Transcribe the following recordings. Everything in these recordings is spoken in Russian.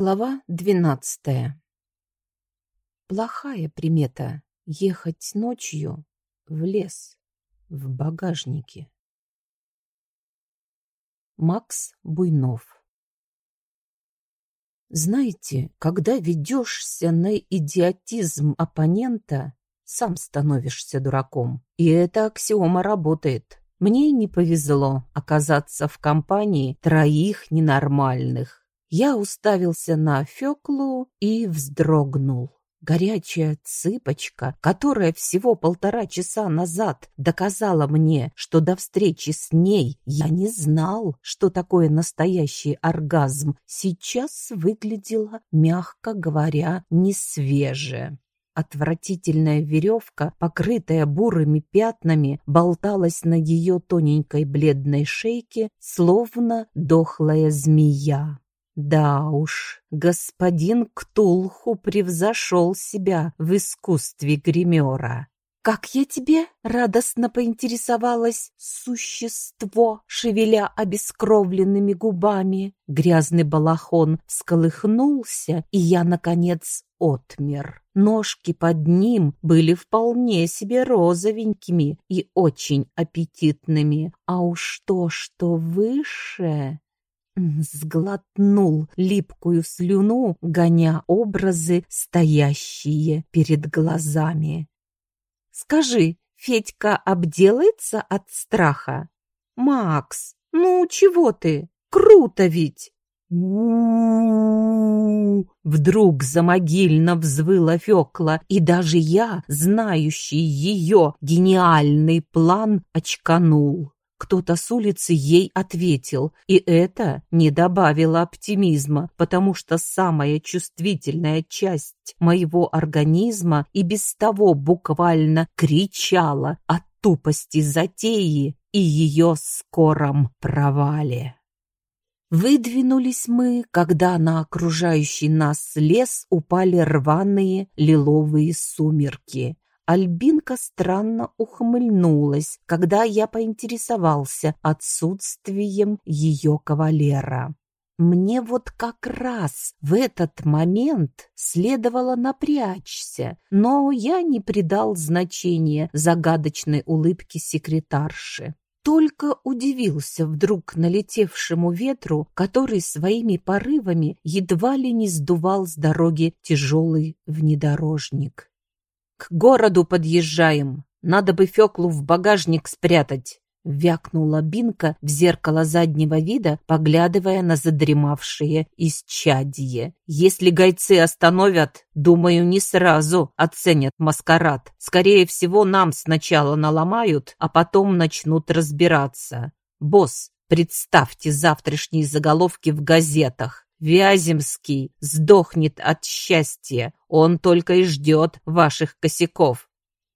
Глава двенадцатая. Плохая примета — ехать ночью в лес, в багажнике. Макс Буйнов Знаете, когда ведешься на идиотизм оппонента, сам становишься дураком. И эта аксиома работает. Мне не повезло оказаться в компании троих ненормальных я уставился на Феклу и вздрогнул. Горячая цыпочка, которая всего полтора часа назад доказала мне, что до встречи с ней я не знал, что такое настоящий оргазм, сейчас выглядела, мягко говоря, несвеже. Отвратительная веревка, покрытая бурыми пятнами, болталась на ее тоненькой бледной шейке, словно дохлая змея. Да уж, господин Ктулху превзошел себя в искусстве гримера. «Как я тебе?» — радостно поинтересовалось существо, шевеля обескровленными губами. Грязный балахон всколыхнулся, и я, наконец, отмер. Ножки под ним были вполне себе розовенькими и очень аппетитными, а уж то, что выше... Сглотнул липкую слюну, гоня образы, стоящие перед глазами. «Скажи, Федька обделается от страха?» «Макс, ну чего ты? Круто ведь!» Вдруг замогильно взвыла Фёкла, и даже я, знающий ее гениальный план, очканул. Кто-то с улицы ей ответил, и это не добавило оптимизма, потому что самая чувствительная часть моего организма и без того буквально кричала от тупости затеи и ее скором провале. Выдвинулись мы, когда на окружающий нас лес упали рваные лиловые сумерки. Альбинка странно ухмыльнулась, когда я поинтересовался отсутствием ее кавалера. Мне вот как раз в этот момент следовало напрячься, но я не придал значения загадочной улыбке секретарши. Только удивился вдруг налетевшему ветру, который своими порывами едва ли не сдувал с дороги тяжелый внедорожник. «К городу подъезжаем. Надо бы Феклу в багажник спрятать», — вякнула Бинка в зеркало заднего вида, поглядывая на задремавшее исчадье. «Если гайцы остановят, думаю, не сразу оценят маскарад. Скорее всего, нам сначала наломают, а потом начнут разбираться. Босс, представьте завтрашние заголовки в газетах. Вяземский сдохнет от счастья. Он только и ждет ваших косяков.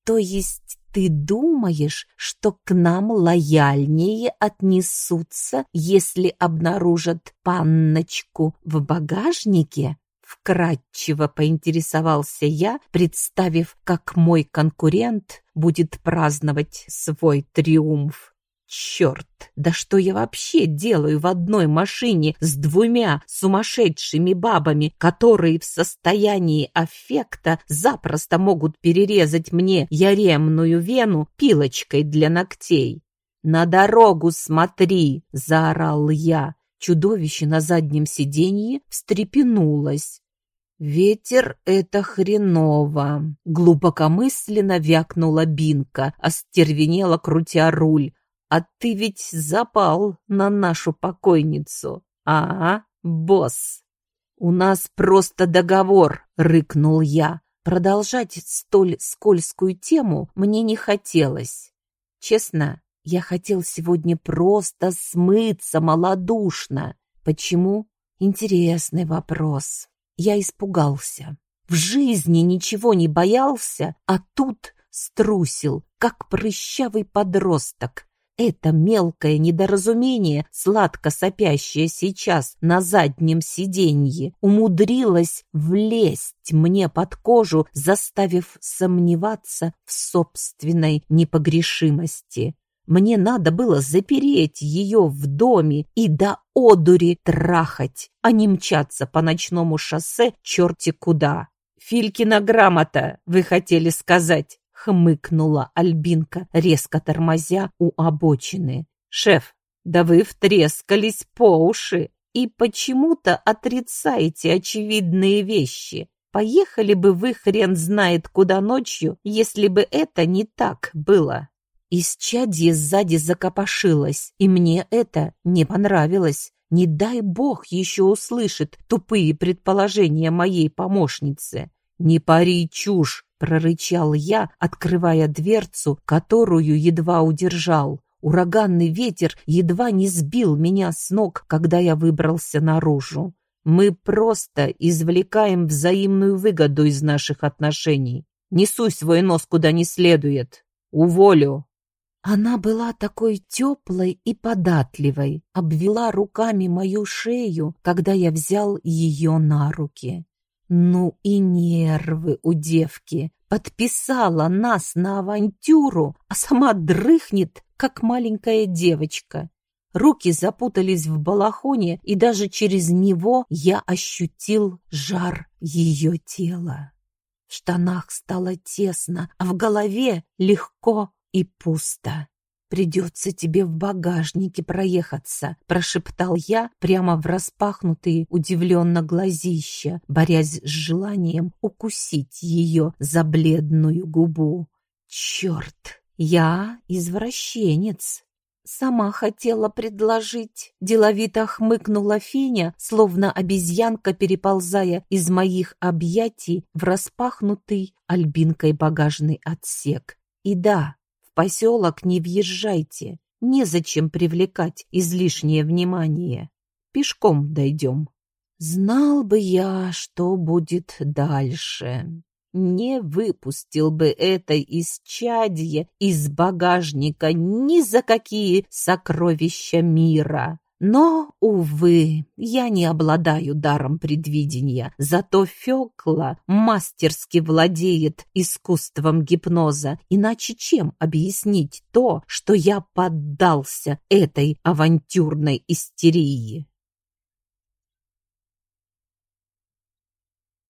То есть ты думаешь, что к нам лояльнее отнесутся, если обнаружат панночку в багажнике? Вкратчиво поинтересовался я, представив, как мой конкурент будет праздновать свой триумф. Черт, да что я вообще делаю в одной машине с двумя сумасшедшими бабами, которые в состоянии аффекта запросто могут перерезать мне яремную вену пилочкой для ногтей? «На дорогу смотри!» — заорал я. Чудовище на заднем сиденье встрепенулось. «Ветер — это хреново!» — глубокомысленно вякнула Бинка, остервенела, крутя руль. А ты ведь запал на нашу покойницу. А, босс? У нас просто договор, рыкнул я. Продолжать столь скользкую тему мне не хотелось. Честно, я хотел сегодня просто смыться малодушно. Почему? Интересный вопрос. Я испугался. В жизни ничего не боялся, а тут струсил, как прыщавый подросток. Это мелкое недоразумение, сладко сопящее сейчас на заднем сиденье, умудрилось влезть мне под кожу, заставив сомневаться в собственной непогрешимости. Мне надо было запереть ее в доме и до одури трахать, а не мчаться по ночному шоссе черти куда. «Филькина грамота, вы хотели сказать», — хмыкнула Альбинка, резко тормозя у обочины. «Шеф, да вы втрескались по уши и почему-то отрицаете очевидные вещи. Поехали бы вы хрен знает куда ночью, если бы это не так было». Исчадье сзади закопошилось, и мне это не понравилось. Не дай бог еще услышит тупые предположения моей помощницы. «Не пари чушь!» — прорычал я, открывая дверцу, которую едва удержал. Ураганный ветер едва не сбил меня с ног, когда я выбрался наружу. Мы просто извлекаем взаимную выгоду из наших отношений. Несу свой нос куда не следует. Уволю. Она была такой теплой и податливой, обвела руками мою шею, когда я взял ее на руки. Ну и нервы у девки. Подписала нас на авантюру, а сама дрыхнет, как маленькая девочка. Руки запутались в балахоне, и даже через него я ощутил жар ее тела. В штанах стало тесно, а в голове легко и пусто. «Придется тебе в багажнике проехаться», — прошептал я прямо в распахнутые удивленно глазища, борясь с желанием укусить ее за бледную губу. «Черт, я извращенец!» «Сама хотела предложить», — деловито хмыкнула Феня, словно обезьянка, переползая из моих объятий в распахнутый альбинкой багажный отсек. «И да, поселок не въезжайте. Незачем привлекать излишнее внимание. Пешком дойдем. Знал бы я, что будет дальше. Не выпустил бы это из чадья, из багажника ни за какие сокровища мира. Но, увы, я не обладаю даром предвидения, зато Фёкла мастерски владеет искусством гипноза, иначе чем объяснить то, что я поддался этой авантюрной истерии?